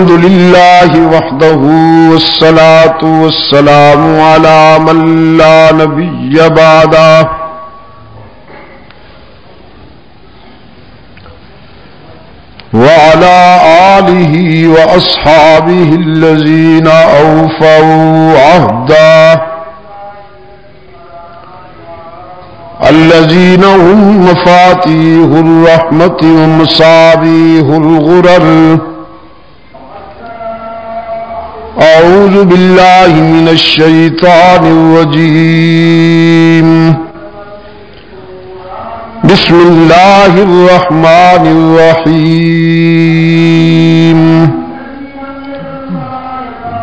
الحمد لله وحده والصلاة والسلام على من لا نبي بعده. وعلى آله وأصحابه الذين أوفوا عهدا الذين هم مفاتيه الرحمة ومصابيه الغرر. أعوذ بالله من الشيطان الرجيم. بسم الله الرحمن الرحيم.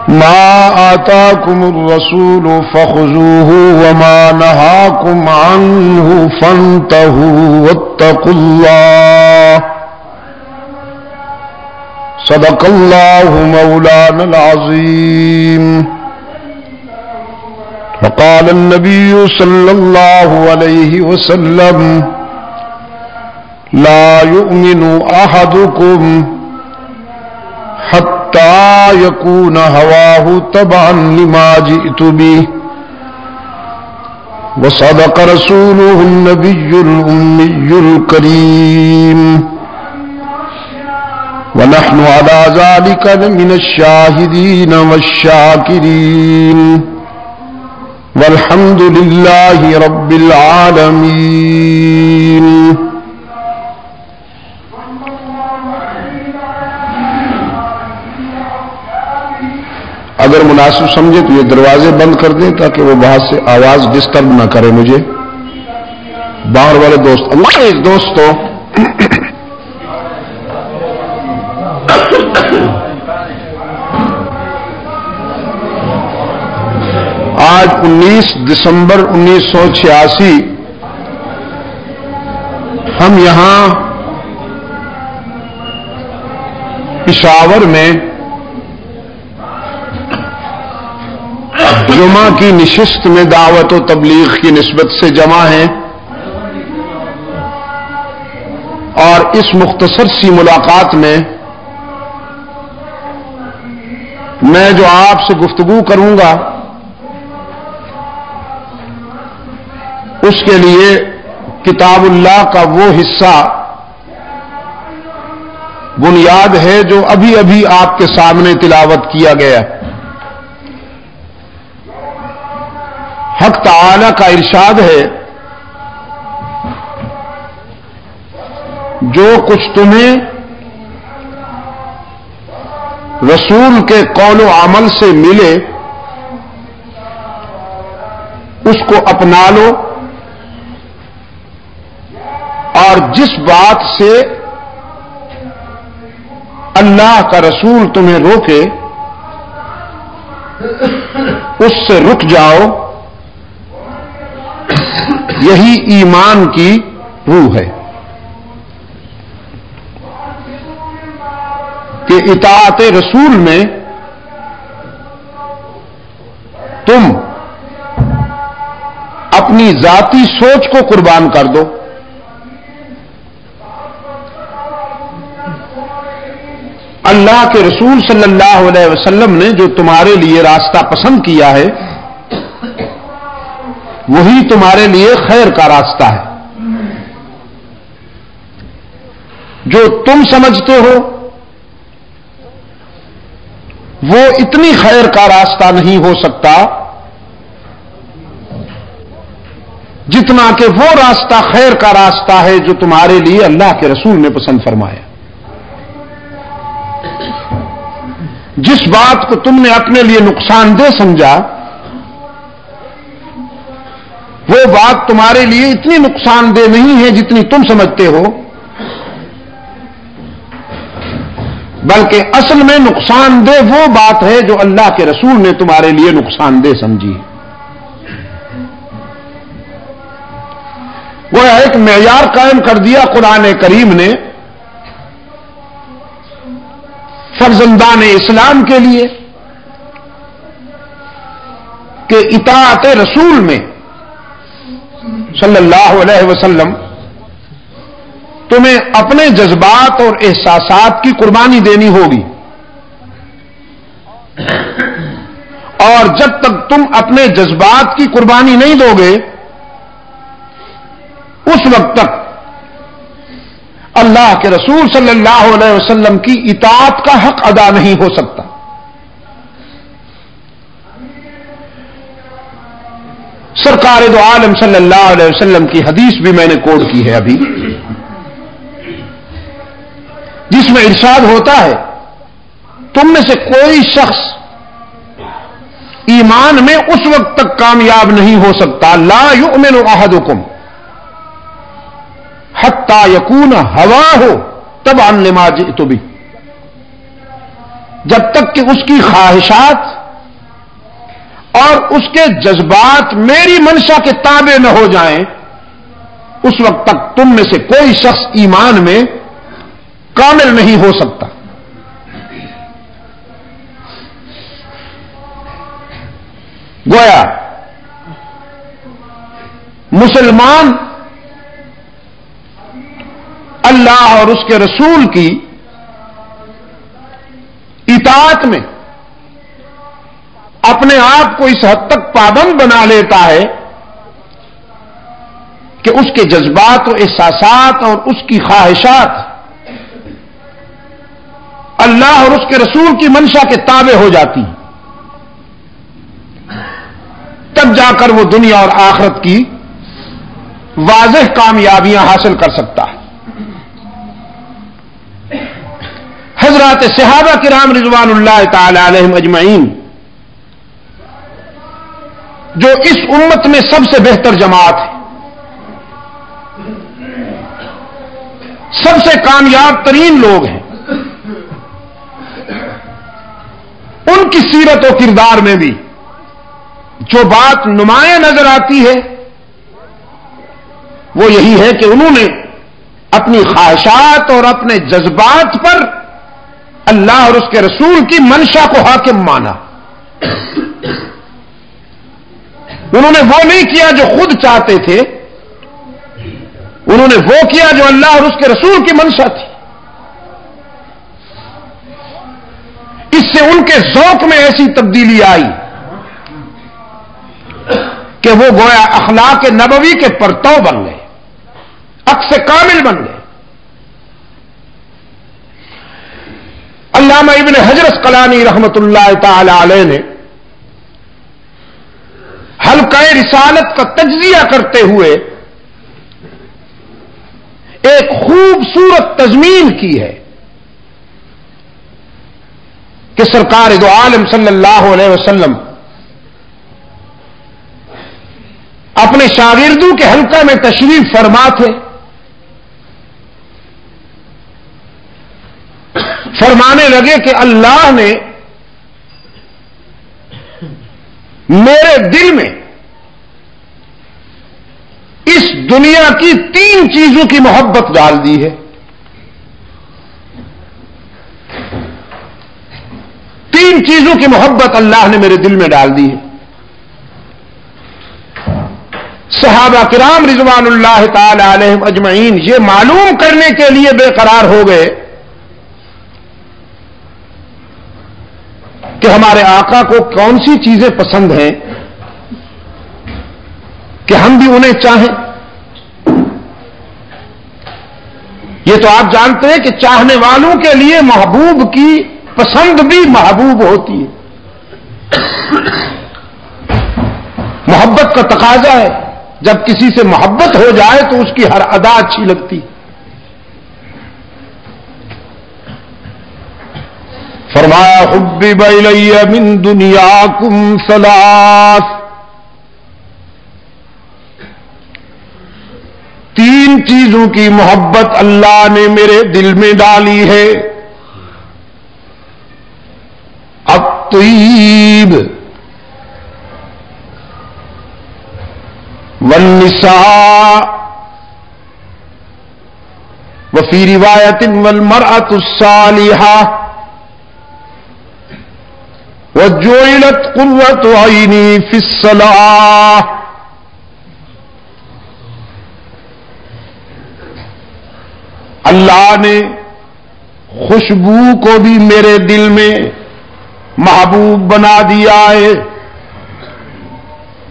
ما آتاكم الرسول فخذوه وما نهاكم عنه فانتهوا واتقوا الله. صدق الله مولانا العظيم. وقال النبي صلى الله عليه وسلم لا يؤمن أحدكم حتى يكون هواه تبعا لما جئت به. وصدق رسوله النبي الأمي الكريم. ونحن على ذلك من الشاهدين والشاكرين. والحمد لله رب العالمين. اگر مناسب سمجھے تو یہ دروازے بند کر دیں تاکہ وہ باہر سے آواز ڈسٹرب نہ کرے مجھے. باہر والے دوست اللہ ایک دوست تو آج انیس دسمبر انیس سو چھیاسی ہم یہاں پشاور میں جمعہ کی نشست میں دعوت و تبلیغ کی نسبت سے جمع ہیں اور اس مختصر سی ملاقات میں میں جو آپ سے گفتگو کروں گا اس کے لیے کتاب اللہ کا وہ حصہ بنیاد ہے جو ابھی ابھی آپ کے سامنے تلاوت کیا گیا ہے۔ حق تعالی کا ارشاد ہے، جو کچھ تمہیں رسول کے قول و عمل سے ملے، اس کو اپنا لو۔ اور جس بات سے اللہ کا رسول تمہیں روکے، اس سے رک جاؤ۔ یہی ایمان کی روح ہے۔ کہ اطاعت رسول میں تم اپنی ذاتی سوچ کو قربان کر دو۔ اللہ کے رسول صلی اللہ علیہ وسلم نے جو تمہارے لیے راستہ پسند کیا ہے، وہی تمہارے لیے خیر کا راستہ ہے۔ جو تم سمجھتے ہو، وہ اتنی خیر کا راستہ نہیں ہو سکتا جتنا کہ وہ راستہ خیر کا راستہ ہے جو تمہارے لیے اللہ کے رسول نے پسند فرمایا۔ جس بات کو تم نے اپنے لیے نقصان دہ سمجھا، وہ بات تمہارے لیے اتنی نقصان دہ نہیں ہے جتنی تم سمجھتے ہو۔ بلکہ اصل میں نقصان دہ وہ بات ہے جو اللہ کے رسول نے تمہارے لیے نقصان دہ سمجھی۔ وہ ایک معیار قائم کر دیا قرآن کریم نے۔ فرزندان اسلام کے لیے کہ اطاعت رسول میں صلی اللہ علیہ وسلم تمہیں اپنے جذبات اور احساسات کی قربانی دینی ہوگی۔ اور جب تک تم اپنے جذبات کی قربانی نہیں دو گے، اس وقت تک اللہ کے رسول صلی اللہ علیہ وسلم کی اطاعت کا حق ادا نہیں ہو سکتا۔ سرکار دو عالم صلی اللہ علیہ وسلم کی حدیث بھی میں نے کوڈ کی ہے ابھی۔ جس میں ارشاد ہوتا ہے، تم میں سے کوئی شخص ایمان میں اس وقت تک کامیاب نہیں ہو سکتا۔ لا یؤمن احدکم۔ حتی یکون ہوا ہو تب ان نماز تو بھی جب تک کہ اس کی خواہشات اور اس کے جذبات میری منشا کے تابع نہ ہو جائیں، اس وقت تک تم میں سے کوئی شخص ایمان میں کامل نہیں ہو سکتا۔ گویا، مسلمان اللہ اور اس کے رسول کی اطاعت میں اپنے آپ کو اس حد تک پابند بنا لیتا ہے کہ اس کے جذبات و احساسات اور اس کی خواہشات اللہ اور اس کے رسول کی منشا کے تابع ہو جاتی ہیں۔ تب جا کر وہ دنیا اور آخرت کی واضح کامیابیاں حاصل کر سکتا ہے۔ حضرات صحابہ کرام رضوان اللہ تعالی علیہ اجمعین، جو اس امت میں سب سے بہتر جماعت ہے، سب سے کامیاب ترین لوگ ہیں۔ ان کی سیرت و کردار میں بھی جو بات نمایاں نظر آتی ہے، وہ یہی ہے کہ انہوں نے اپنی خواہشات اور اپنے جذبات پر اللہ اور اس کے رسول کی منشا کو حاکم مانا انہوں نے وہ نہیں کیا جو خود چاہتے تھے انہوں نے وہ کیا جو اللہ اور اس کے رسول کی منشا تھی اس سے ان کے ذوق میں ایسی تبدیلی آئی کہ وہ گویا اخلاق نبوی کے پرتو بن گئے عکس کامل بن گئے علامہ ابن حضرت کلانی رحمت اللہ تعالی علیہ نے حلقہ رسالت کا تجزیہ کرتے ہوئے ایک خوبصورت تزمین کی ہے کہ سرکار دو عالم صلی اللہ علیہ وسلم اپنے شاگردوں کے حلقہ میں تشریف فرما تھے فرمانے لگے کہ اللہ نے میرے دل میں اس دنیا کی تین چیزوں کی محبت ڈال دی ہے۔ تین چیزوں کی محبت اللہ نے میرے دل میں ڈال دی ہے۔ صحابہ کرام رضوان اللہ تعالی علیہ اجمعین یہ معلوم کرنے کے لیے بے قرار ہو گئے کہ ہمارے آقا کو کون سی چیزیں پسند ہیں کہ ہم بھی انہیں چاہیں؟ یہ تو آپ جانتے ہیں کہ چاہنے والوں کے لیے محبوب کی پسند بھی محبوب ہوتی ہے۔ محبت کا تقاضا ہے۔ جب کسی سے محبت ہو جائے تو اس کی ہر ادا اچھی لگتی فرمایا حب من دنیا کم تین چیزوں کی محبت اللہ نے میرے دل میں ڈالی ہے. الطيب والنساء. وفي رواية والمرأة الصالحة. وجعلت قوة عيني في الصلاة. اللہ نے خوشبو کو بھی میرے دل میں محبوب بنا دیا ہے۔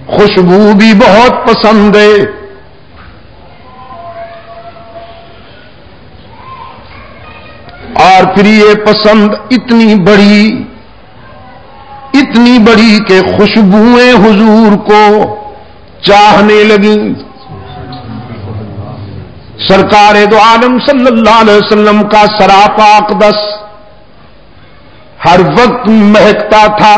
خوشبو بھی بہت پسند ہے۔ اور پھر یہ پسند اتنی بڑی اتنی بڑی کہ خوشبوئیں حضور کو چاہنے لگی۔ سرکار دو عالم صلی اللہ علیہ وسلم کا سراپا اقدس ہر وقت مہکتا تھا۔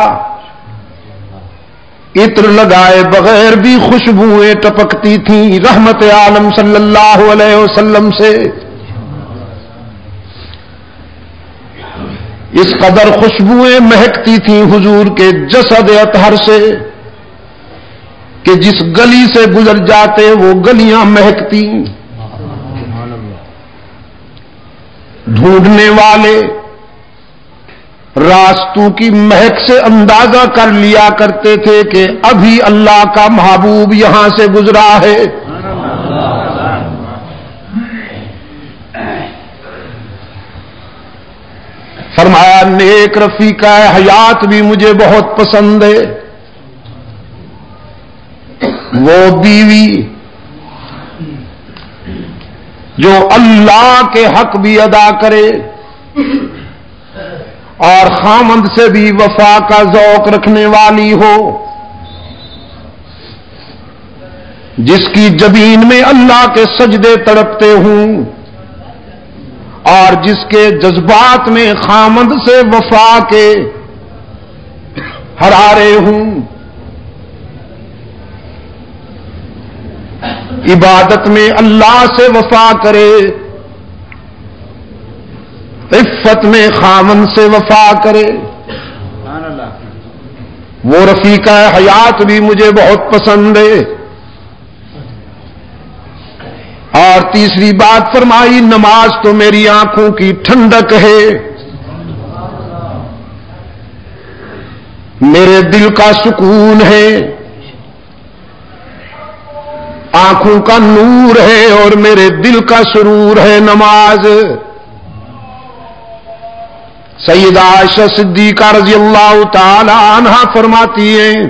عطر لگائے بغیر بھی خوشبوئیں ٹپکتی تھیں رحمت عالم صلی اللہ علیہ وسلم سے۔ اس قدر خوشبوئیں مہکتی تھیں حضور کے جسد اطہر سے کہ جس گلی سے گزر جاتے وہ گلیاں مہکتی۔ ڈھونڈنے والے راستوں کی مہک سے اندازہ کر لیا کرتے تھے کہ ابھی اللہ کا محبوب یہاں سے گزرا ہے۔ فرمایا، نیک رفیع کا حیات بھی مجھے بہت پسند ہے۔ وہ بیوی جو اللہ کے حق بھی ادا کرے اور خامند سے بھی وفا کا ذوق رکھنے والی ہو، جس کی جبین میں اللہ کے سجدے تڑپتے ہوں۔ اور جس کے جذبات میں خامد سے وفا کے ہرارے ہوں۔ عبادت میں اللہ سے وفا کرے۔ عفت میں خامن سے وفا کرے۔ وہ رفیقہ حیات بھی مجھے بہت پسند ہے۔ اور تیسری بات فرمائی، نماز تو میری آنکھوں کی ٹھنڈک ہے۔ میرے دل کا سکون ہے۔ آنکھوں کا نور ہے اور میرے دل کا سرور ہے نماز۔ سید عائشہ صدیقہ رضی اللہ تعالی عنہ فرماتی ہیں،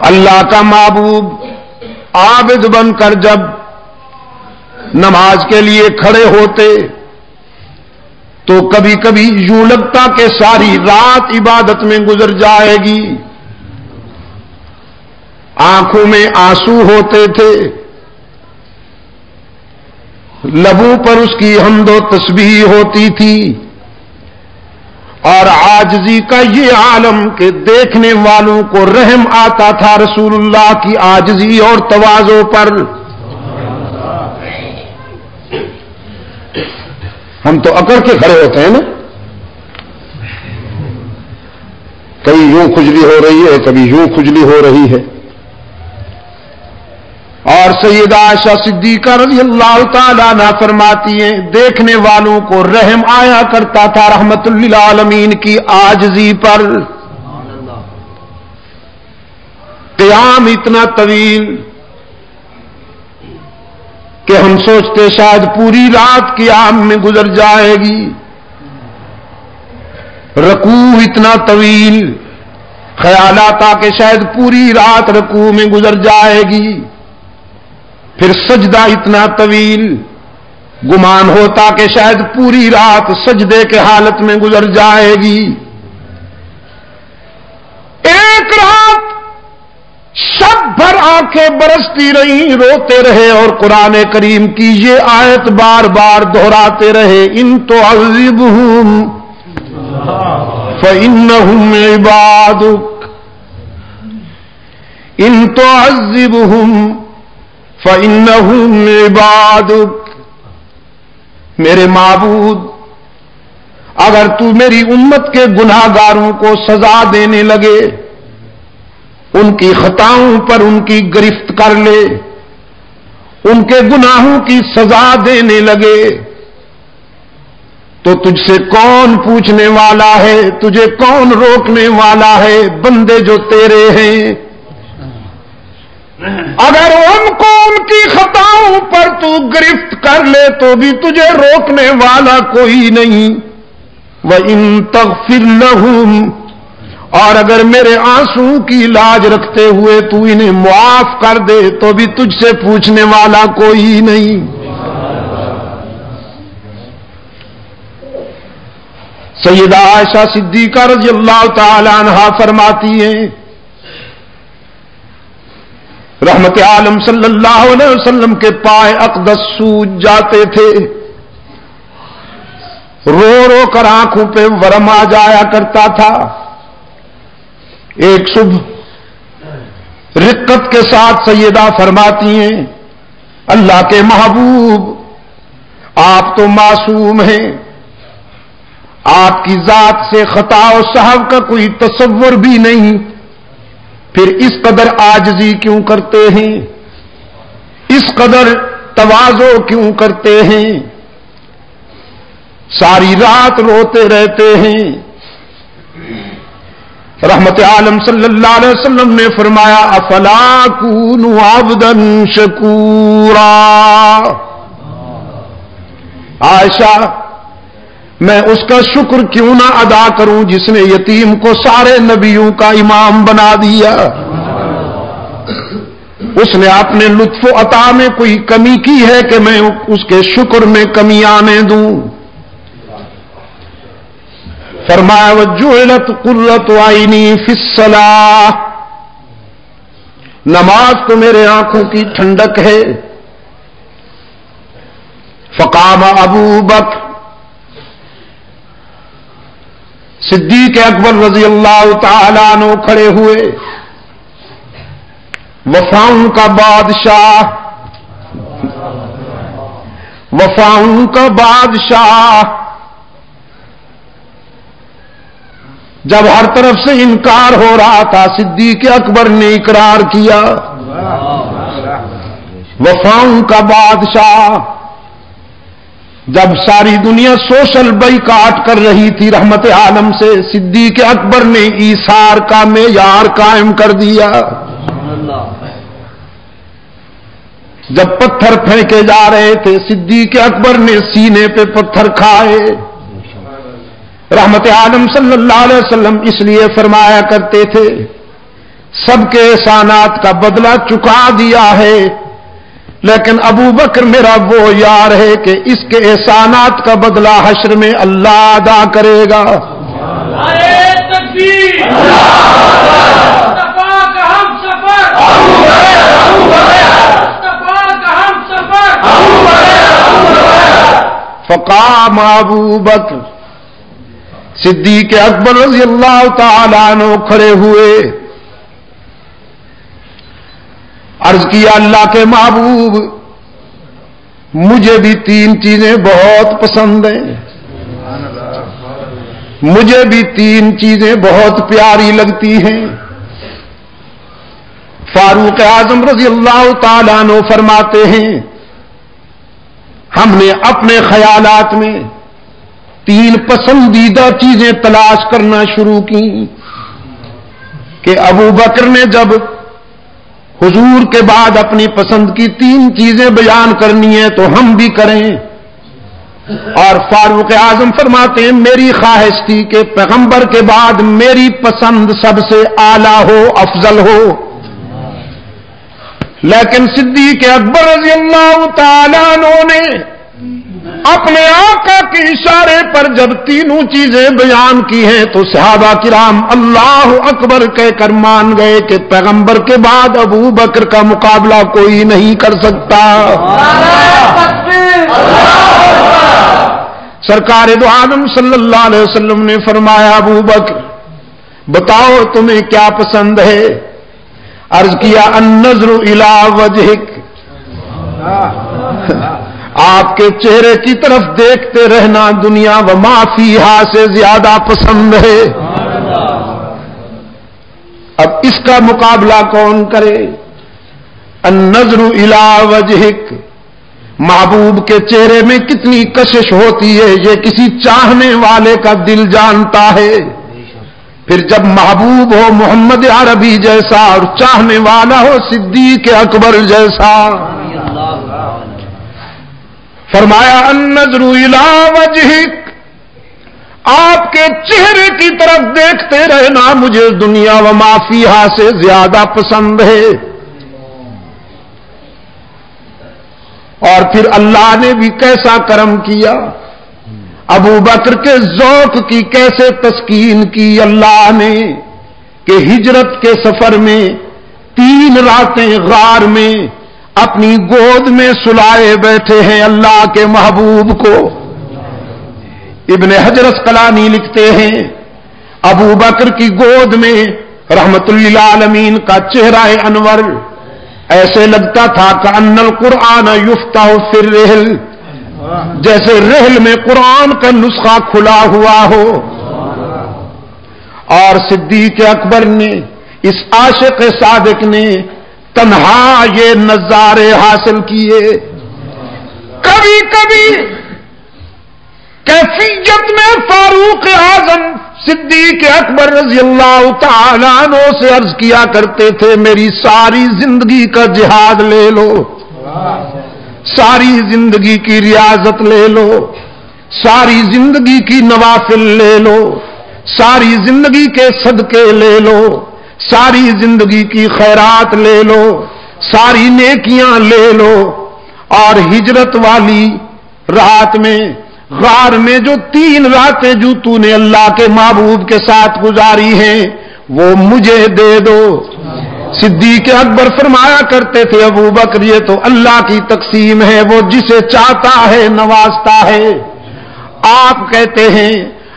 اللہ کا محبوب عابد بن کر جب نماز کے لیے کھڑے ہوتے تو کبھی کبھی یوں لگتا کہ ساری رات عبادت میں گزر جائے گی۔ آنکھوں میں آنسو ہوتے تھے۔ لبو پر اس کی حمد و تسبیح ہوتی تھی۔ اور آجزی کا یہ عالم کہ دیکھنے والوں کو رحم آتا تھا رسول اللہ کی آجزی اور توازوں پر۔ ہم تو اکڑ کے کھڑے ہوتے ہیں نا۔ کبھی یوں کھجلی ہو رہی ہے، کبھی یوں کھجلی ہو رہی ہے۔ اور سیدہ عائشہ صدیقہ رضی اللہ تعالیٰ نہ فرماتی ہیں، دیکھنے والوں کو رحم آیا کرتا تھا رحمت للعالمین کی آجزی پر۔ قیام اتنا طویل کہ ہم سوچتے شاید پوری رات قیام میں گزر جائے گی۔ رکوع اتنا طویل، خیالات آ کہ شاید پوری رات رکوع میں گزر جائے گی۔ پھر سجدہ اتنا طویل، گمان ہوتا کہ شاید پوری رات سجدے کے حالت میں گزر جائے گی۔ ایک رات سب بھر آنکھیں برستی رہی، روتے رہے اور قرآن کریم کی یہ آیت بار بار دہراتے رہے۔ ان تو عزیب ہوں فن ہوں ان تو عزیب ہوں عِبَادُكَ. میرے معبود، اگر تو میری امت کے گناہ گاروں کو سزا دینے لگے، ان کی خطاؤں پر ان کی گرفت کر لے، ان کے گناہوں کی سزا دینے لگے، تو تجھ سے کون پوچھنے والا ہے؟ تجھے کون روکنے والا ہے؟ بندے جو تیرے ہیں اگر ان کو ان کی خطاؤں پر تو گرفت کر لے تو بھی تجھے روکنے والا کوئی نہیں۔ وہ ان تغفر لہم اور اگر میرے آنسو کی لاج رکھتے ہوئے تو انہیں معاف کر دے تو بھی تجھ سے پوچھنے والا کوئی نہیں۔ سیدہ عائشہ صدیقہ رضی اللہ تعالی عنہ فرماتی ہیں رحمت عالم صلی اللہ علیہ وسلم کے پائے اقدس سوج جاتے تھے۔ رو رو کر آنکھوں پہ ورم آ جایا کرتا تھا۔ ایک صبح رقت کے ساتھ سیدہ فرماتی ہیں، اللہ کے محبوب، آپ تو معصوم ہیں۔ آپ کی ذات سے خطا و صاحب کا کوئی تصور بھی نہیں۔ پھر اس قدر آجزی کیوں کرتے ہیں؟ اس قدر توازو کیوں کرتے ہیں؟ ساری رات روتے رہتے ہیں۔ رحمت عالم صلی اللہ علیہ وسلم نے فرمایا، افلا کون آبدن شکورا؟ عائشہ میں اس کا شکر کیوں نہ ادا کروں جس نے یتیم کو سارے نبیوں کا امام بنا دیا؟ اس نے اپنے لطف و عطا میں کوئی کمی کی ہے کہ میں اس کے شکر میں کمی آنے دوں؟ فرمایا وجوہلت قرت آئینی فصلا نماز تو میرے آنکھوں کی ٹھنڈک ہے۔ فقام ابو بک صدیق اکبر رضی اللہ تعالیٰ عنہ کھڑے ہوئے۔ وفاؤں کا بادشاہ۔ وفاؤں کا بادشاہ۔ جب ہر طرف سے انکار ہو رہا تھا، صدیق اکبر نے اقرار کیا۔ وفاؤں کا بادشاہ۔ جب ساری دنیا سوشل بائی کاٹ کر رہی تھی رحمت عالم سے، صدیق اکبر نے ایسار کا معیار قائم کر دیا۔ جب پتھر پھینکے جا رہے تھے، صدیق اکبر نے سینے پہ پتھر کھائے۔ رحمت عالم صلی اللہ علیہ وسلم اس لیے فرمایا کرتے تھے، سب کے احسانات کا بدلہ چکا دیا ہے۔ لیکن ابو بکر میرا وہ یار ہے کہ اس کے احسانات کا بدلہ حشر میں اللہ ادا کرے گا۔ فقام ابو بکر، صدیق اکبر رضی اللہ تعالیٰ عنہ کھڑے ہوئے۔ عرض کیا اللہ کے محبوب۔ مجھے بھی تین چیزیں بہت پسند ہیں۔ مجھے بھی تین چیزیں بہت پیاری لگتی ہیں۔ فاروق اعظم رضی اللہ تعالیٰ نو فرماتے ہیں، ہم نے اپنے خیالات میں تین پسندیدہ چیزیں تلاش کرنا شروع کی کہ ابو بکر نے جب حضور کے بعد اپنی پسند کی تین چیزیں بیان کرنی ہے تو ہم بھی کریں۔ اور فاروق اعظم فرماتے ہیں، میری خواہش تھی کہ پیغمبر کے بعد میری پسند سب سے اعلی ہو، افضل ہو۔ لیکن صدیق اکبر رضی اللہ تعالیٰ نے اپنے آقا کے اشارے پر جب تینوں چیزیں بیان کی ہیں تو صحابہ کرام اللہ اکبر کہہ کر مان گئے کہ پیغمبر کے بعد ابو بکر کا مقابلہ کوئی نہیں کر سکتا۔ سرکار دو عالم صلی اللہ علیہ وسلم نے فرمایا، ابو بکر، بتاؤ تمہیں کیا پسند ہے؟ عرض کیا ان نظر الا وجہک۔ آپ کے چہرے کی طرف دیکھتے رہنا دنیا و معافی سے زیادہ پسند ہے۔ اب اس کا مقابلہ کون کرے؟ ان نظر الا وجہک۔ محبوب کے چہرے میں کتنی کشش ہوتی ہے، یہ کسی چاہنے والے کا دل جانتا ہے۔ پھر جب محبوب ہو محمد عربی جیسا اور چاہنے والا ہو صدیق اکبر جیسا۔ فرمایا ان نظر وجہک آپ کے چہرے کی طرف دیکھتے رہنا مجھے دنیا و مافیا سے زیادہ پسند ہے۔ اور پھر اللہ نے بھی کیسا کرم کیا؟ ابو بکر کے ذوق کی کیسے تسکین کی اللہ نے کہ ہجرت کے سفر میں تین راتیں غار میں اپنی گود میں سلائے بیٹھے ہیں اللہ کے محبوب کو۔ ابن حجرت کلانی لکھتے ہیں، ابو بکر کی گود میں رحمت اللہ عالمین کا چہرہ انور۔ ایسے لگتا تھا کہ ان القرآن یفتا فر رحل جیسے رحل میں قرآن کا نسخہ کھلا ہوا ہو۔ اور صدیق اکبر نے، اس عاشق صادق نے تنہا یہ نظارے حاصل کیے۔ کبھی کبھی کیفیت میں فاروق اعظم صدیق اکبر رضی اللہ تعالیٰ عنہ سے عرض کیا کرتے تھے، میری ساری زندگی کا جہاد لے لو۔ ساری زندگی کی ریاضت لے لو۔ ساری زندگی کی نوافل لے لو۔ ساری زندگی کے صدقے لے لو۔ ساری زندگی کی خیرات لے لو، ساری نیکیاں لے لو۔ اور ہجرت والی رات میں، غار میں جو تین راتیں جو تو نے اللہ کے محبوب کے ساتھ گزاری ہیں، وہ مجھے دے دو۔ صدیق اکبر فرمایا کرتے تھے، ابو بکر، یہ تو اللہ کی تقسیم ہے، وہ جسے چاہتا ہے نوازتا ہے۔ آپ کہتے ہیں،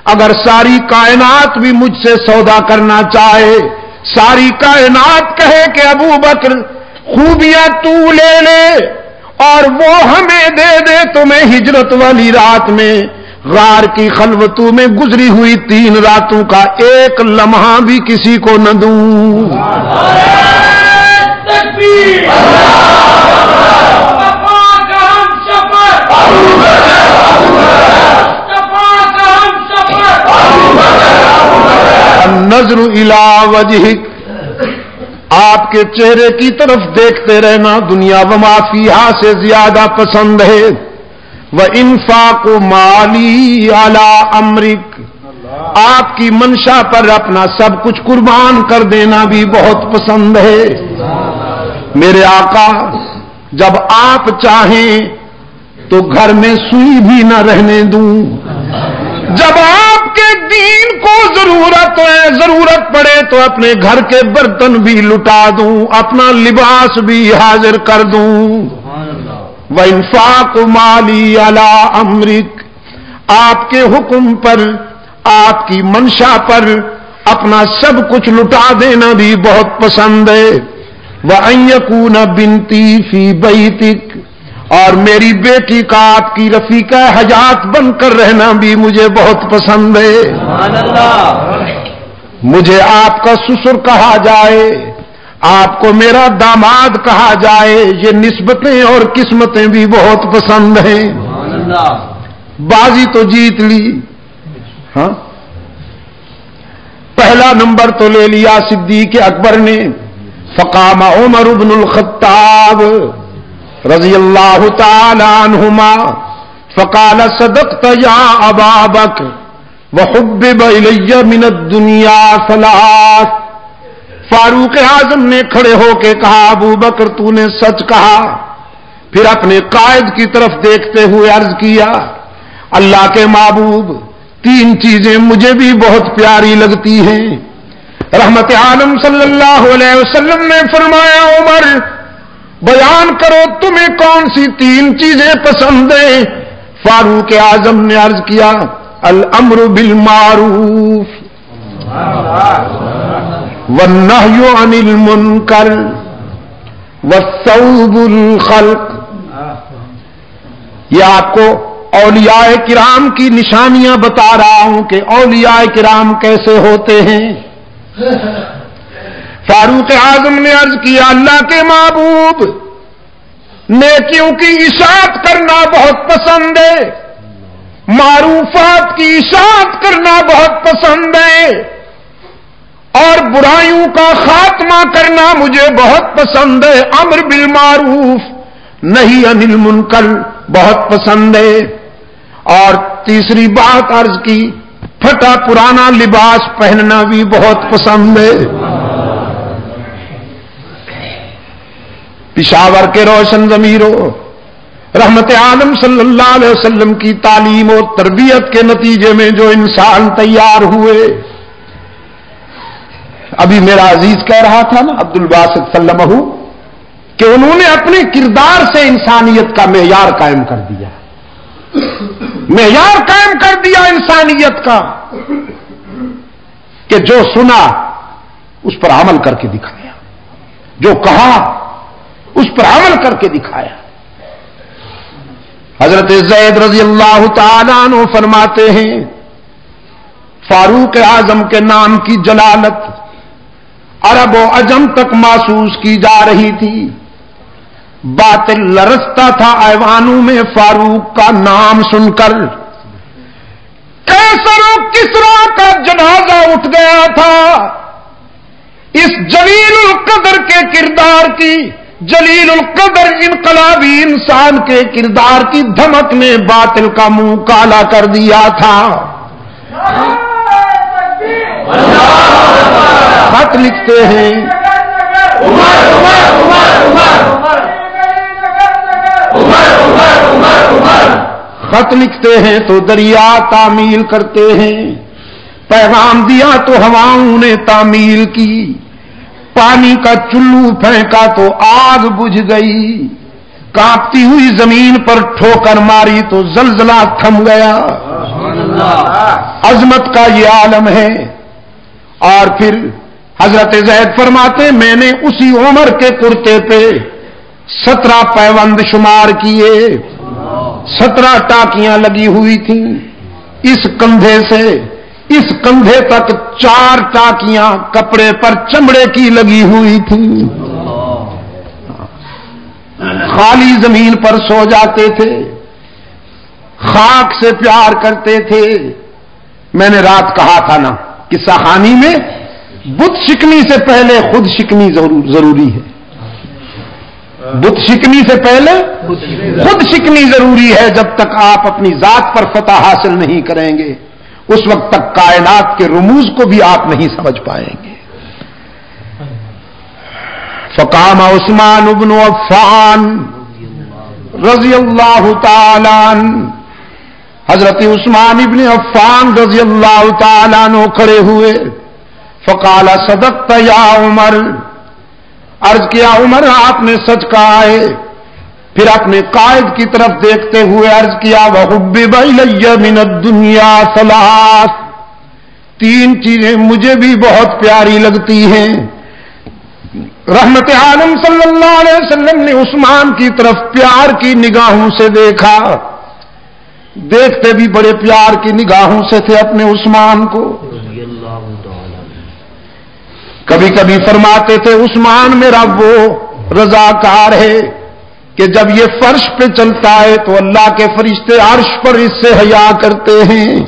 اگر ساری کائنات بھی مجھ سے سودا کرنا چاہے ساری کائنات کہے کہ ابو بکر خوبیاں تو لے لے اور وہ ہمیں دے دے تمہیں ہجرت والی رات میں غار کی خلوتوں میں گزری ہوئی تین راتوں کا ایک لمحہ بھی کسی کو نہ دوں۔ نظر الا وجہ۔ آپ کے چہرے کی طرف دیکھتے رہنا دنیا و مافیا سے زیادہ پسند ہے۔ وہ انفا کو مالی اعلی امرک آپ کی منشا پر اپنا سب کچھ قربان کر دینا بھی بہت پسند ہے۔ میرے آقا، جب آپ چاہیں تو گھر میں سوئی بھی نہ رہنے دوں۔ جب آپ دین کو ضرورت ہے ضرورت پڑے تو اپنے گھر کے برتن بھی لٹا دوں اپنا لباس بھی حاضر کر دوں۔ وہ انفاق مالی اللہ امرک آپ کے حکم پر آپ کی منشا پر اپنا سب کچھ لٹا دینا بھی بہت پسند ہے۔ وہ بنتی فی بیتک اور میری بیٹی کا آپ کی رفیقہ حجات بن کر رہنا بھی مجھے بہت پسند ہے۔ مجھے آپ کا سسر کہا جائے، آپ کو میرا داماد کہا جائے، یہ نسبتیں اور قسمتیں بھی بہت پسند ہیں۔ بازی تو جیت لی۔ ہاں؟ پہلا نمبر تو لے لیا صدیق اکبر نے۔ فقام عمر بن الخطاب۔ رضی اللہ تعالی عنہما فقال صدقت یا ابا بکر وحبب الی من الدنیا ثلاث فاروق اعظم نے کھڑے ہو کے کہا، ابو بکر تو نے سچ کہا۔ پھر اپنے قائد کی طرف دیکھتے ہوئے عرض کیا، اللہ کے محبوب، تین چیزیں مجھے بھی بہت پیاری لگتی ہیں۔ رحمت عالم صلی اللہ علیہ وسلم نے فرمایا، عمر بیان کرو تمہیں کون سی تین چیزیں پسند ہیں۔ فاروق اعظم نے عرض کیا، الامر بالمعروف والنهي عن المنكر والثوب الخلق۔ یہ آپ کو اولیاء کرام کی نشانیاں بتا رہا ہوں کہ اولیاء کرام کیسے ہوتے ہیں۔ فاروق اعظم نے عرض کیا، اللہ کے محبوب، نیکیوں کی اشاعت کرنا بہت پسند ہے۔ معروفات کی اشاعت کرنا بہت پسند ہے۔ اور برائیوں کا خاتمہ کرنا مجھے بہت پسند ہے۔ امر بالمعروف نہیں انل منکل بہت پسند ہے۔ اور تیسری بات عرض کی، پھٹا پرانا لباس پہننا بھی بہت پسند ہے۔ پشاور کے روشن ضمیروں، رحمت عالم صلی اللہ علیہ وسلم کی تعلیم اور تربیت کے نتیجے میں جو انسان تیار ہوئے۔ ابھی میرا عزیز کہہ رہا تھا نا عبد الباسط سلم کہ انہوں نے اپنے کردار سے انسانیت کا معیار قائم کر دیا۔ معیار قائم کر دیا انسانیت کا، کہ جو سنا، اس پر عمل کر کے دکھایا۔ جو کہا اس پر عمل کر کے دکھایا۔ حضرت زید رضی اللہ تعالیٰ عنہ فرماتے ہیں، فاروق اعظم کے نام کی جلالت عرب و عجم تک محسوس کی جا رہی تھی۔ باطل لرستا تھا ایوانوں میں فاروق کا نام سن کر۔ کیسر و کسرا کا جنازہ اٹھ گیا تھا۔ اس جلیل القدر کے کردار کی جلیل القدر انقلابی انسان کے کردار کی دھمک نے باطل کا منہ کالا کر دیا تھا۔ خط لکھتے ہیں۔ خط لکھتے ہیں تو دریا تعمیل کرتے ہیں۔ پیغام دیا تو ہواؤں نے تعمیل کی۔ پانی کا چلو پھینکا تو آگ بجھ گئی۔ کانپتی ہوئی زمین پر ٹھوکر ماری تو زلزلہ تھم گیا۔ عظمت کا یہ عالم ہے۔ اور پھر حضرت زید فرماتے میں نے اسی عمر کے کرتے پہ سترہ پیوند شمار کیے۔ سترہ ٹاکیاں لگی ہوئی تھیں۔ اس کندھے سے اس کندھے تک چار ٹاکیاں کپڑے پر چمڑے کی لگی ہوئی تھی خالی زمین پر سو جاتے تھے، خاک سے پیار کرتے تھے۔ میں نے رات کہا تھا نا کہ سہانی میں بت شکنی سے پہلے خود شکنی ضروری ہے۔ بت شکنی سے پہلے خود شکنی ضروری ہے جب تک آپ اپنی ذات پر فتح حاصل نہیں کریں گے۔ اس وقت تک کائنات کے رموز کو بھی آپ نہیں سمجھ پائیں گے۔ فقام عثمان ابن عفان رضی اللہ تعالی حضرت عثمان ابن عفان رضی اللہ تعالیٰ نو کھڑے ہوئے۔ فقال، صدقت یا عمر۔ عرض کیا، عمر، آپ نے سچ کہا ہے پھر اپنے قائد کی طرف دیکھتے ہوئے عرض کیا وہ من دنیا سلاس تین چیزیں مجھے بھی بہت پیاری لگتی ہیں۔ رحمت عالم صلی اللہ علیہ وسلم نے عثمان کی طرف پیار کی نگاہوں سے دیکھا۔ دیکھتے بھی بڑے پیار کی نگاہوں سے تھے اپنے عثمان کو۔ کبھی کبھی فرماتے تھے، عثمان میرا وہ رضاکار ہے۔ کہ جب یہ فرش پہ چلتا ہے تو اللہ کے فرشتے عرش پر اس سے حیا کرتے ہیں۔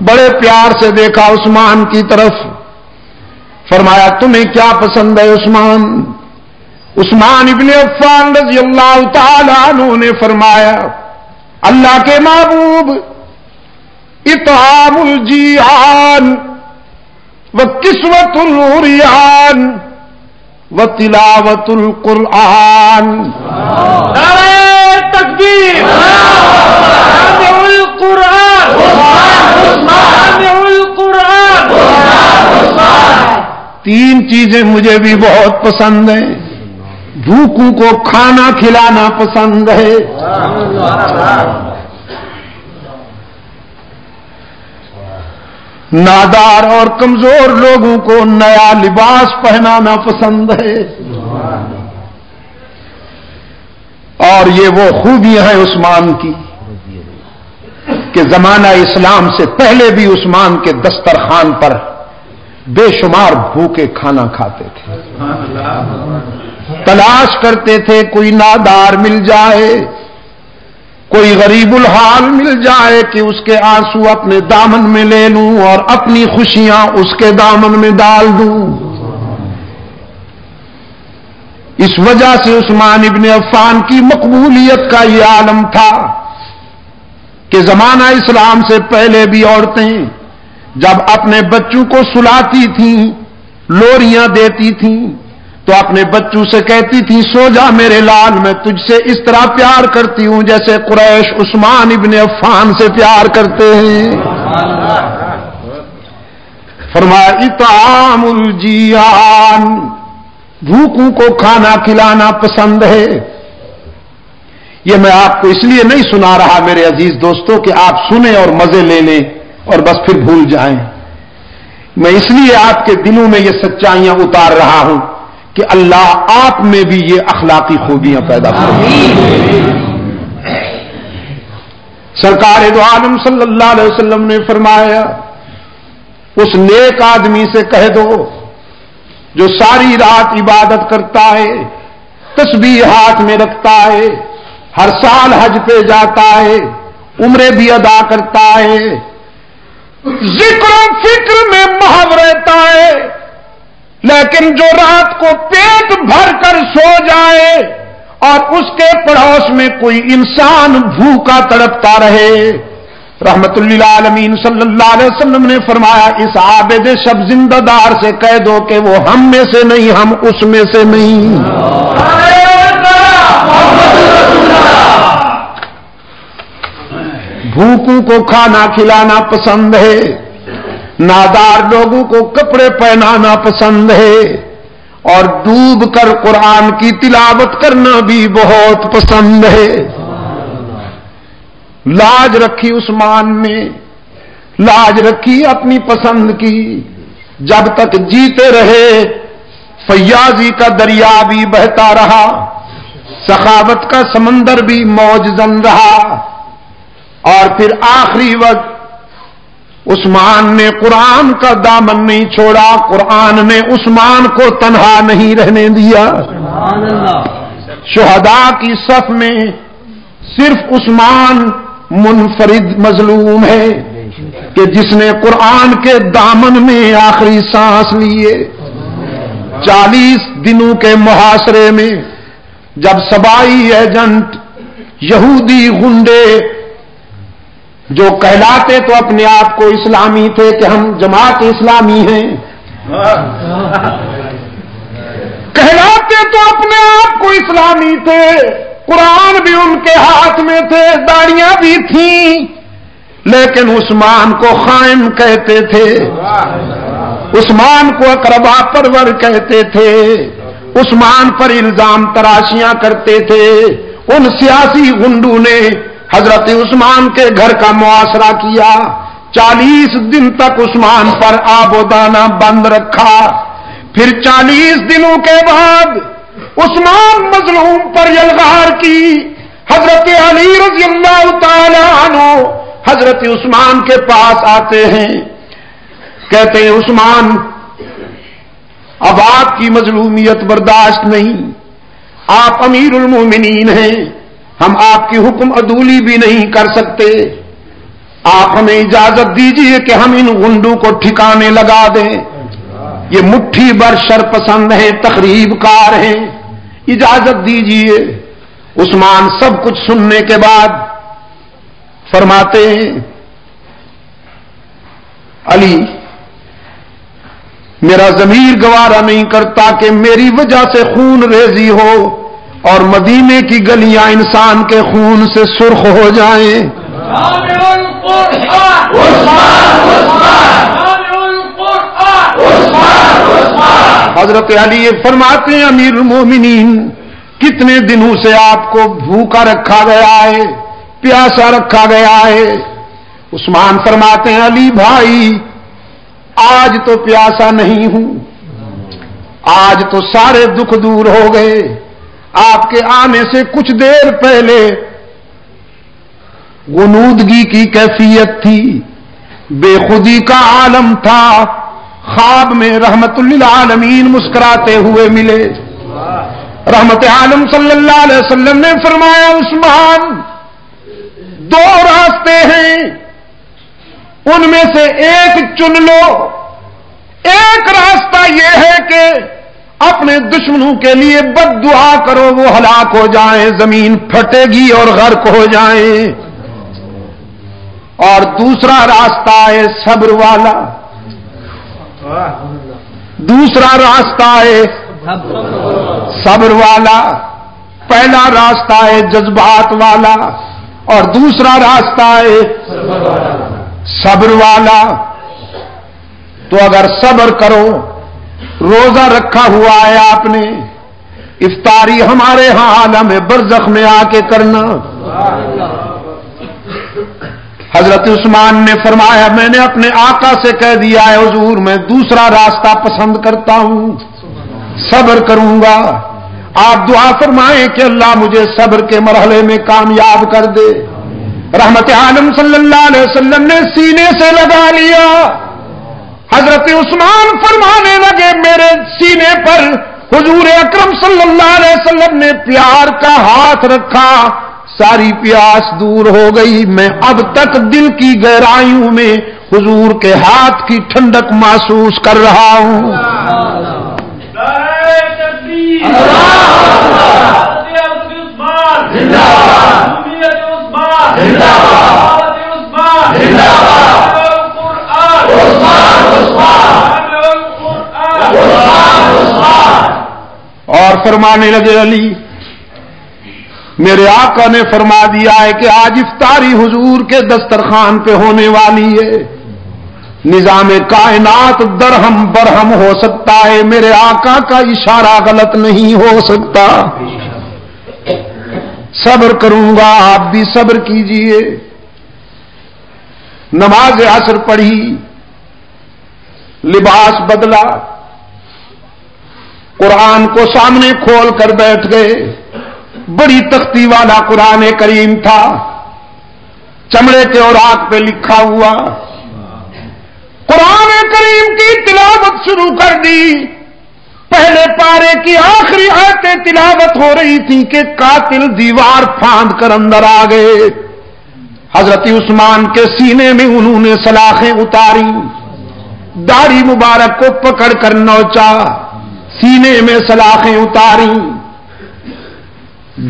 بڑے پیار سے دیکھا عثمان کی طرف۔ فرمایا، تمہیں کیا پسند ہے عثمان؟ عثمان ابن عفان رضی اللہ تعالیٰ عنہ نے فرمایا، اللہ کے محبوب، اطعام الجیان و قسمت الریان و تلاوت القرآن. تقدیر تین چیزیں مجھے بھی بہت پسند ہیں۔ بھوکوں کو کھانا کھلانا پسند ہے۔ نادار اور کمزور لوگوں کو نیا لباس پہنانا پسند ہے۔ اور یہ وہ خوبیاں ہیں عثمان کی کہ زمانہ اسلام سے پہلے بھی عثمان کے دسترخوان پر بے شمار بھوکے کھانا کھاتے تھے۔ تلاش کرتے تھے، کوئی نادار مل جائے کوئی غریب الحال مل جائے کہ اس کے آنسو اپنے دامن میں لے لوں اور اپنی خوشیاں اس کے دامن میں ڈال دوں۔ اس وجہ سے عثمان ابن عفان کی مقبولیت کا یہ عالم تھا کہ زمانہ اسلام سے پہلے بھی عورتیں جب اپنے بچوں کو سلاتی تھیں، لوریاں دیتی تھیں تو اپنے بچوں سے کہتی تھی، سو جا میرے لال، میں تجھ سے اس طرح پیار کرتی ہوں جیسے قریش عثمان ابن عفان سے پیار کرتے ہیں. فرمایا، اطعام الجیان بھوکوں کو کھانا کھلانا پسند ہے. یہ میں آپ کو اس لیے نہیں سنا رہا، میرے عزیز دوستوں، کہ آپ سنیں اور مزے لے لیں اور بس پھر بھول جائیں۔ میں اس لیے آپ کے دلوں میں یہ سچائیاں اتار رہا ہوں۔ کہ اللہ آپ میں بھی یہ اخلاقی خوبیاں پیدا کر سرکار دو عالم صلی اللہ علیہ وسلم نے فرمایا، اس نیک آدمی سے کہہ دو، جو ساری رات عبادت کرتا ہے، تسبیح ہاتھ میں رکھتا ہے، ہر سال حج پہ جاتا ہے، عمرے بھی ادا کرتا ہے، ذکر و فکر میں محو رہتا ہے۔ لیکن جو رات کو پیٹ بھر کر سو جائے اور اس کے پڑوس میں کوئی انسان بھوکا تڑپتا رہے، رحمت اللہ عالمین صلی اللہ علیہ وسلم نے فرمایا، اس عابد شب زندہ دار سے کہہ دو کہ وہ ہم میں سے نہیں، ہم اس میں سے نہیں۔ بھوکوں کو کھانا کھلانا پسند ہے۔ نادار لوگوں کو کپڑے پہنانا پسند ہے اور ڈوب کر قرآن کی تلاوت کرنا بھی بہت پسند ہے۔ لاج رکھی عثمان نے، لاج رکھی اپنی پسند کی۔ جب تک جیتے رہے، فیاضی کا دریا بھی بہتا رہا، سخاوت کا سمندر بھی موج زن رہا۔ اور پھر آخری وقت عثمان نے قرآن کا دامن نہیں چھوڑا، قرآن نے عثمان کو تنہا نہیں رہنے دیا۔ شہداء کی صف میں صرف عثمان منفرد مظلوم ہے کہ جس نے قرآن کے دامن میں آخری سانس لیے۔ چالیس دنوں کے محاصرے میں جب سبائی ایجنٹ یہودی گنڈے جو کہلاتے تو اپنے آپ کو اسلامی تھے کہ ہم جماعت اسلامی ہیں۔ کہلاتے تو اپنے آپ کو اسلامی تھے۔ قرآن بھی ان کے ہاتھ میں تھے، داڑیاں بھی تھیں۔ لیکن عثمان کو خائن کہتے تھے۔ عثمان کو اقربا پرور کہتے تھے۔ عثمان پر الزام تراشیاں کرتے تھے۔ ان سیاسی گنڈو نے حضرت عثمان کے گھر کا معاشرہ کیا۔ چالیس دن تک عثمان پر آب و دانا بند رکھا۔ پھر چالیس دنوں کے بعد عثمان مظلوم پر یلغار کی۔ حضرت علی رضی اللہ تعالی عنہ حضرت عثمان کے پاس آتے ہیں۔ کہتے ہیں، عثمان، اب آپ کی مظلومیت برداشت نہیں۔ آپ امیر المومنین ہیں۔ ہم آپ کی حکم ادولی بھی نہیں کر سکتے۔ آپ ہمیں اجازت دیجیے کہ ہم ان گنڈوں کو ٹھکانے لگا دیں۔ یہ مٹھی بر شر پسند ہیں تقریب کار ہیں۔ اجازت دیجیے۔ عثمان سب کچھ سننے کے بعد فرماتے ہیں، علی، میرا ضمیر گوارا نہیں کرتا کہ میری وجہ سے خون ریزی ہو۔ اور مدینے کی گلیاں انسان کے خون سے سرخ ہو جائیں۔ حضرت علی فرماتے ہیں، امیر المومنین، کتنے دنوں سے آپ کو بھوکا رکھا گیا ہے، پیاسا رکھا گیا ہے۔ عثمان فرماتے ہیں، علی بھائی، آج تو پیاسا نہیں ہوں، آج تو سارے دکھ دور ہو گئے۔ آپ کے آنے سے کچھ دیر پہلے غنودگی کی کیفیت تھی۔ بے خودی کا عالم تھا۔ خواب میں رحمت للعالمین مسکراتے ہوئے ملے۔ رحمت عالم صلی اللہ علیہ وسلم نے فرمایا، عثمان، دو راستے ہیں۔ ان میں سے ایک چن لو۔ ایک راستہ یہ ہے کہ اپنے دشمنوں کے لیے بد دعا کرو، وہ ہلاک ہو جائیں، زمین پھٹے گی اور غرق ہو جائیں۔ اور دوسرا راستہ ہے صبر والا۔ دوسرا راستہ ہے صبر والا۔ پہلا راستہ ہے جذبات والا۔ اور دوسرا راستہ ہے صبر والا۔ تو اگر صبر کرو روزہ رکھا ہوا ہے آپ نے۔ افطاری ہمارے ہاں عالم برزخ میں آ کے کرنا۔ حضرت عثمان نے فرمایا، میں نے اپنے آقا سے کہہ دیا ہے، حضور میں دوسرا راستہ پسند کرتا ہوں۔ صبر کروں گا۔ آپ دعا فرمائیں کہ اللہ مجھے صبر کے مرحلے میں کامیاب کر دے۔ رحمت عالم صلی اللہ علیہ وسلم نے سینے سے لگا لیا۔ حضرت عثمان فرمانے لگے، میرے سینے پر حضور اکرم صلی اللہ علیہ وسلم نے پیار کا ہاتھ رکھا، ساری پیاس دور ہو گئی۔ میں اب تک دل کی گہرائیوں میں حضور کے ہاتھ کی ٹھنڈک محسوس کر رہا ہوں۔ اور فرمانے لگے علی، میرے آقا نے فرما دیا ہے کہ آج افطاری حضور کے دسترخوان پہ ہونے والی ہے۔ نظام کائنات درہم برہم ہو سکتا ہے، میرے آقا کا اشارہ غلط نہیں ہو سکتا۔ صبر کروں گا، آپ بھی صبر کیجیے۔ نماز عصر پڑھی لباس بدلا۔ قرآن کو سامنے کھول کر بیٹھ گئے۔ بڑی تختی والا قرآن کریم تھا۔ چمڑے کے اور آگ پہ لکھا ہوا۔ قرآن کریم کی تلاوت شروع کر دی۔ پہلے پارے کی آخری آتے تلاوت ہو رہی تھی کہ قاتل دیوار پھاند کر اندر آ گئے۔ حضرت عثمان کے سینے میں انہوں نے سلاخیں اتاری۔ داڑھی مبارک کو پکڑ کر نوچا سینے میں سلاخیں اتاری۔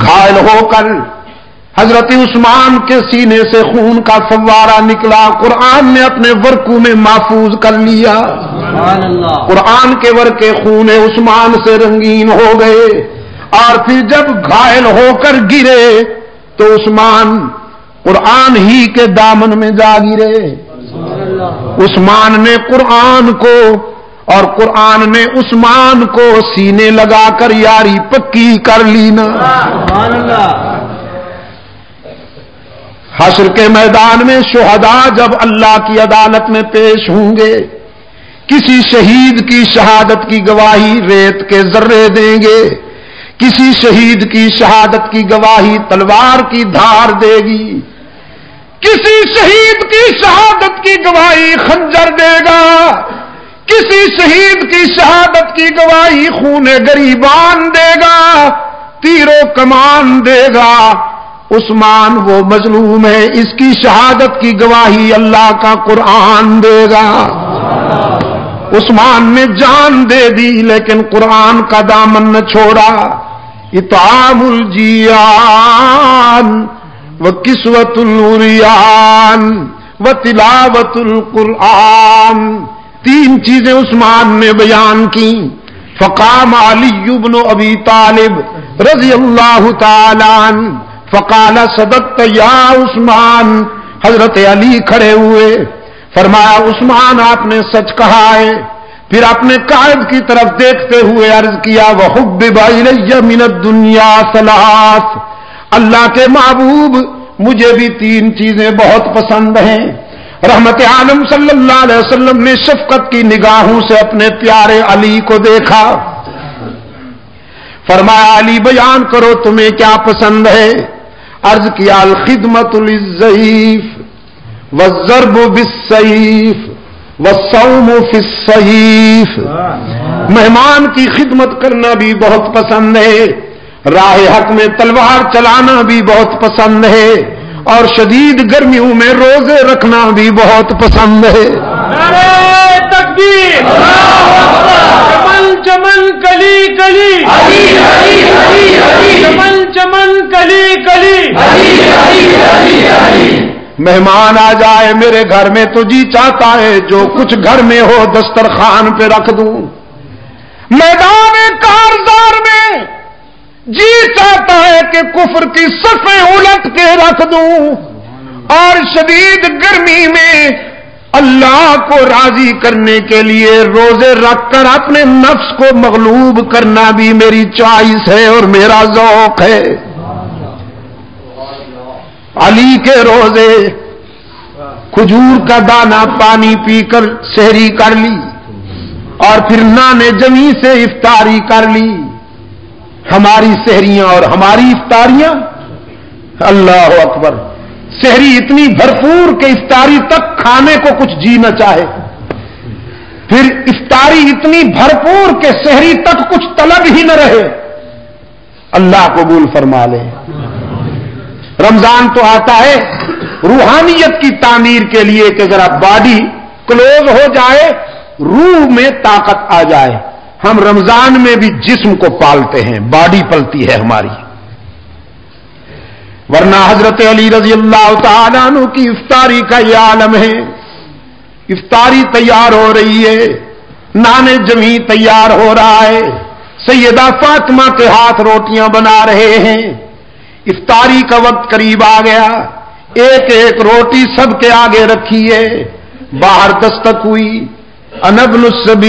گھائل ہو کر حضرت عثمان کے سینے سے خون کا فوارہ نکلا قرآن نے اپنے ورکو میں محفوظ کر لیا۔ قرآن کے ورکے خون عثمان سے رنگین ہو گئے۔ اور پھر جب گھائل ہو کر گرے تو عثمان قرآن ہی کے دامن میں جا گرے۔ عثمان نے قرآن کو اور قرآن نے عثمان کو سینے لگا کر یاری پکی کر لینا۔ حشر کے میدان میں شہداء جب اللہ کی عدالت میں پیش ہوں گے، کسی شہید کی شہادت کی گواہی ریت کے ذرے دیں گے، کسی شہید کی شہادت کی گواہی تلوار کی دھار دے گی۔ کسی شہید کی شہادت کی گواہی خنجر دے گا، کسی شہید کی شہادت کی گواہی خون گریبان دے گا تیرو کمان دے گا۔ عثمان وہ مظلوم ہے، اس کی شہادت کی گواہی اللہ کا قرآن دے گا۔ عثمان نے جان دے دی، لیکن قرآن کا دامن نہ چھوڑا۔ اتام الجیان و کسوت الریان و تلاوت القرآن تین چیزیں عثمان نے بیان کی فقام علی ابن ابی طالب رضی اللہ تعالی فقال صدقت یا عثمان حضرت علی کھڑے ہوئے فرمایا عثمان آپ نے سچ کہا ہے پھر اپنے قائد کی طرف دیکھتے ہوئے عرض کیا وہ حب منت دنیا سلاس اللہ کے محبوب مجھے بھی تین چیزیں بہت پسند ہیں۔ رحمت عالم صلی اللہ علیہ وسلم نے شفقت کی نگاہوں سے اپنے پیارے علی کو دیکھا۔ فرمایا، علی، بیان کرو تمہیں کیا پسند ہے۔ عرض کیا، الخدمت الضعیف و ضرب بسعیف و سوم فصیف مہمان کی خدمت کرنا بھی بہت پسند ہے۔ راہ حق میں تلوار چلانا بھی بہت پسند ہے اور شدید گرمیوں میں روزے رکھنا بھی بہت پسند ہے۔ تکبیر۔ چمن چمن کلی کلی۔ چمن چمن کلی کلی۔ مہمان آ جائے میرے گھر میں تو جی چاہتا ہے جو کچھ گھر میں ہو دسترخوان پہ رکھ دوں۔ میدان کارزار میں جی چاہتا ہے کہ کفر کی صفیں الٹ کے رکھ دوں اور شدید گرمی میں اللہ کو راضی کرنے کے لیے روزے رکھ کر اپنے نفس کو مغلوب کرنا بھی میری چوائس ہے اور میرا ذوق ہے۔ علی کے روزے، کھجور کا دانا پانی پی کر شہری کر لی اور پھر نانے جمی سے افطاری کر لی۔ ہماری شہریاں اور ہماری افطاریاں۔ اللہ اکبر۔ شہری اتنی بھرپور کہ افطاری تک کھانے کو کچھ جی نہ چاہے۔ پھر افطاری اتنی بھرپور کہ شہری تک کچھ طلب ہی نہ رہے۔ اللہ قبول فرما لے۔ رمضان تو آتا ہے۔ روحانیت کی تعمیر کے لیے کہ ذرا باڈی کلوز ہو جائے، روح میں طاقت آ جائے۔ ہم رمضان میں بھی جسم کو پالتے ہیں، باڈی پلتی ہے ہماری۔ ورنہ حضرت علی رضی اللہ تعالیٰ عنہ کی افطاری کا یہ عالم ہے۔ افطاری تیار ہو رہی ہے، نان جمی تیار ہو رہا ہے۔ سیدہ فاطمہ کے ہاتھ روٹیاں بنا رہے ہیں۔ افطاری کا وقت قریب آ گیا۔ ایک ایک روٹی سب کے آگے رکھی ہے۔ باہر دستک ہوئی۔ انبل السبی